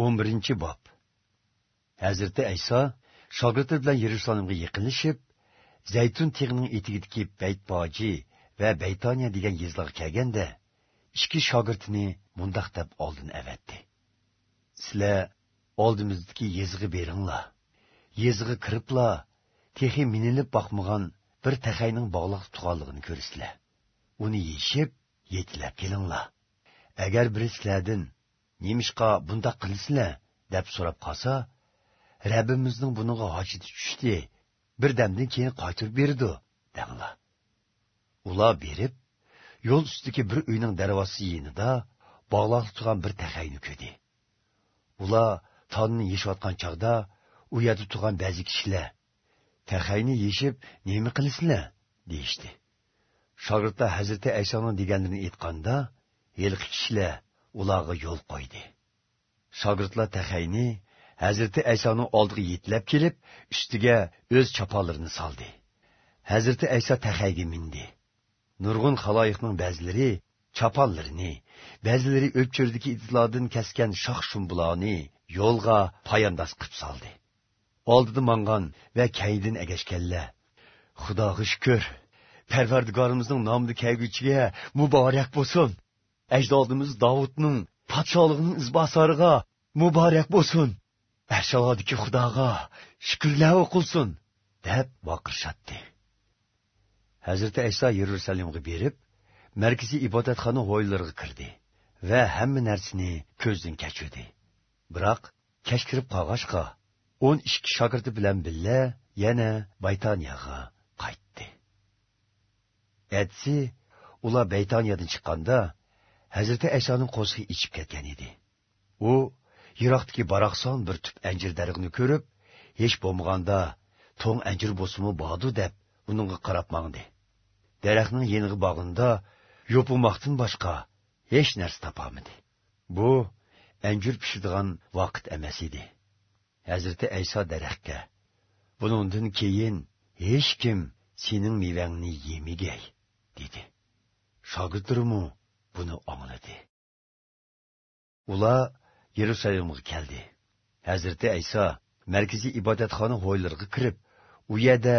11 bob. Hazrati ayso shogirdi bilan yerusalimga yaqinlashib zaytun tig'ining etigidagi baytboji va baytoniya degan yezlarga kelganda ikki shogirdini mundoq deb oldin avatdi. Sizlar oldimizdagi yezg'i beringlar. Yezg'i kiriblar texi minilib boqmagan bir taxayning bog'liq tuganligini ko'rsizlar uni yeyishib yetilab kelinglar. Agar biri sizlardan nemishqa bundoq qilsizlar deb so'rab qolsa rabbimizning buniga hojati tushdi bir damdan keyin qaytirib berdi danglar ular berib yo'l ustidagi bir uyning darvozasi yinida bog'liq turgan bir taxayni ko'di ular tonni yeyishayotgan chog'da u yerda turgan ba'zi kishilar taxayni yeyishib nima qilasizlar deyishdi shogirdlar hazrati aysoning deganlarini aytganda yilqi kishilar ularga yo'l qo'ydi. Shogirdlar tahayni hazrati aysoni oldiga yetlab kelib ustiga o'z choponlarini soldi. Hazrati ayso tahayga mindi. Nurg'un haloyiqning ba'zilari choponlarini ba'zilari o'pchirdiki itlardan kasgan shox shumbuloni yo'lga poyandoz qilib soldi. Oldida mong'on va kaydin agashganlar. Xudoga shukur parvardigorimizning nomida kelguchiga muborak bo'lsin. Ajdodimiz davudning podsholig'ining izbosoriga muborak bo'lsin. Ashodiki xudoga shukurlar o'qilsin deb boqirishatdi hazrati ayso yerusalimga berib markaziy ibodatxona hovlilariga kirdi va hamma narsani ko'zdan kechirdi. Biroq kech kirib qolg'achqa o'n ikki shogirdi bilan birga yana baytoniyaga qaytdi. Atsi ular baytoniyadan chiqqanda Hazreti Әйсаның қосығы ішіп кеткен еді. О, ирақтығы барақсан бір түп әнжір көріп, еш болмағанда тоң әнжір босымы бағды деп, ұныңғы қарап маңды. Еніғі бағында yopulmaqdan başqa heç nərs tapamıdı. Bu, əncür pişirdiğən vaqt əməs idi. Həzrəti bunundan keyin heç kim dedi. Buni angladi ular yerusalimga keldi. Hazrati ayso markaziy ibodatxona hoylariga kirib u yerda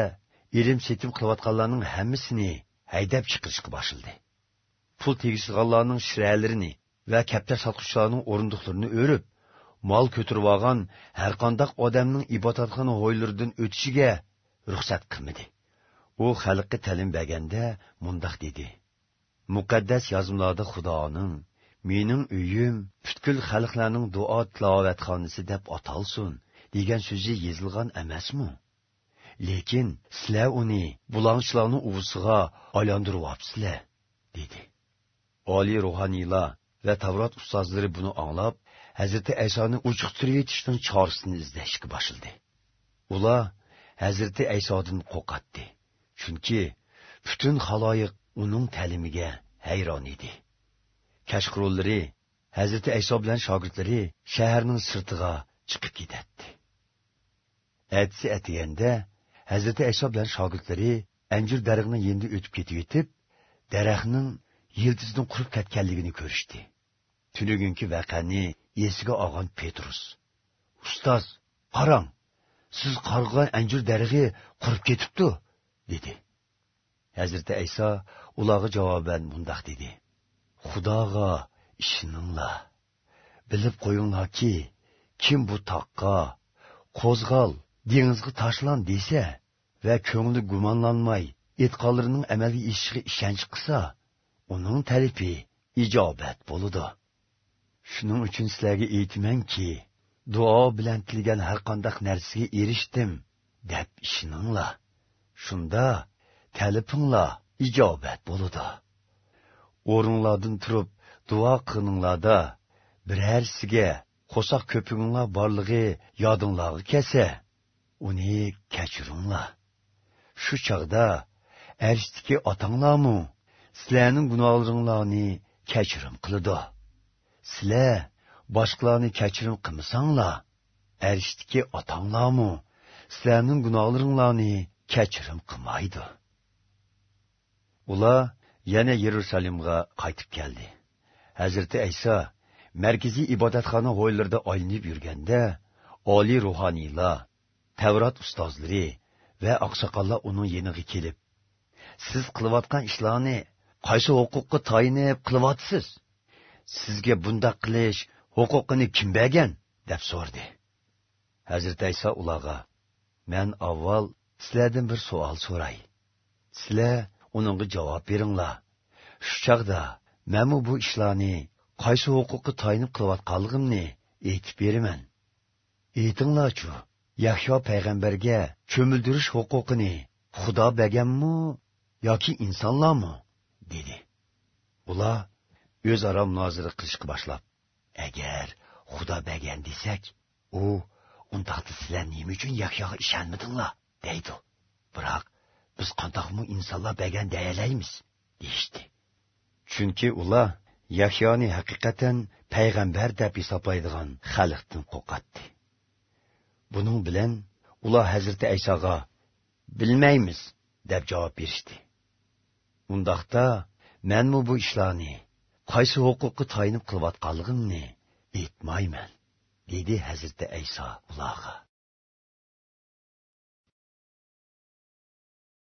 ilm setim qilayotganlarning hammasini haydab chiqirishga boshladi. Pul tegishganlarning shiralarini va kaptar sotquchilarning o'rindiqlarini o'rib mol ko'tirib olgan har qandaq odamning ibodatxona hoylaridan o'tishiga ruxsat qilmadi. U xalqqa ta'lim berganda mundoq dedi. Muqaddas yozmalarda xudoning mening uyim butkul xalqlarning duo tilovatxonasi deb atalsin degan so'zi yozilgan emasmi? Lekin sizlar uni bulongchilarni uvisiga aylantiryapsizlar dedi. Oliy ruhoniylar va tavrot ustozlari buni anglab hazrati aysoni uchiqtirib yetishning chorasini izlashga boshladi. Ular hazrati aysodan qo'rqatdi. Chunki butun haloyiq uning ta'limiga hayron edi. Kashqirollari hazrati ayso bilan shogirdlari shaharning sirtiga chiqib ketadi atsi atiganda hazrati ayso bilan shogirdlari anjir darig'ini yendi o'tib ketib yetib daraxtning yildizidan qurib ketganligini ko'rishdi. Tunugungi vaqani esiga olgan petrus ustoz qarang siz qarg'an anjir darig'i qurib ketibdi dedi. Hazrati ayso ularga javoban mundoq dedi. Xudoga ishoninglar bilib qo'yinglarki kim bu toqqa qo'zg'al dengizga tashlan desa va ko'ngli gumonlanmay e'tiqodlarining amalga ishiga ishonch qilsa uning talifi ijobat bo'ludi. Shuning uchun sizlarga aytmanki duo bilan tilgan har qanday narsaga erishdim deb ishoninglar shunda talipinglar ijobat bo'ladi o'rinlardan turib duo qilinglarda birarsiga qo'soq ko'pinglar borlig'i yodinglarga kelsa uni kechiringlar shu chog'da arishdiki otanglarmu sizlarning gunohlaringlarni kechirim qiladi. Sizlar boshqalarni kechirim qilmasanglar arishdiki otanglarmu sizlarning gunohlaringlarni kechirim qilmaydi. Ular yana yerusalimga qaytib keldi. Hazrati ayso markaziy ibodatxona hoylarida oylinib yurganda oliy ruhoniylar tavrat ustozlari va oqsoqollar uning yeniga kelib siz qilayotgan ishlarni qaysi huquqqa tayinib qilyapsiz? Sizga bundoq qilish huquqini kim bergan? deb so'rdi. Hazrati ayso ularga man avval sizlardan bir savol so'ray. Sizlar uningga javob beringlar. Shu chog'da manmu bu ishlarni qaysi huquqqa tayinib qilayotganligimni aytib beraman. Aytinglarchu yahyo payg'ambarga cho'mildirish huquqini xudo berganmi yoki insonlarmi? dedi. Ular o'zaro munozara qilishga boshlab agar xudo bergan desak u undaqda sizlar nima uchun yahyoga ishonmadinglar? deydi. Biroq biz qandoqmi insonlar bergan dayalaymiz deyishdi. Chunki ular yahyoni haqiqatan payg'ambar deb hisoblaydigan xalqdan qo'rqatdi. Buning bilan ular hazrati aysoga bilmaymiz deb javob berishdi. Undaqda manmu bu ishlarni? Qaysi huquqqa tayinib qilayotganligimni aytmayman dedi hazrati ayso ularga.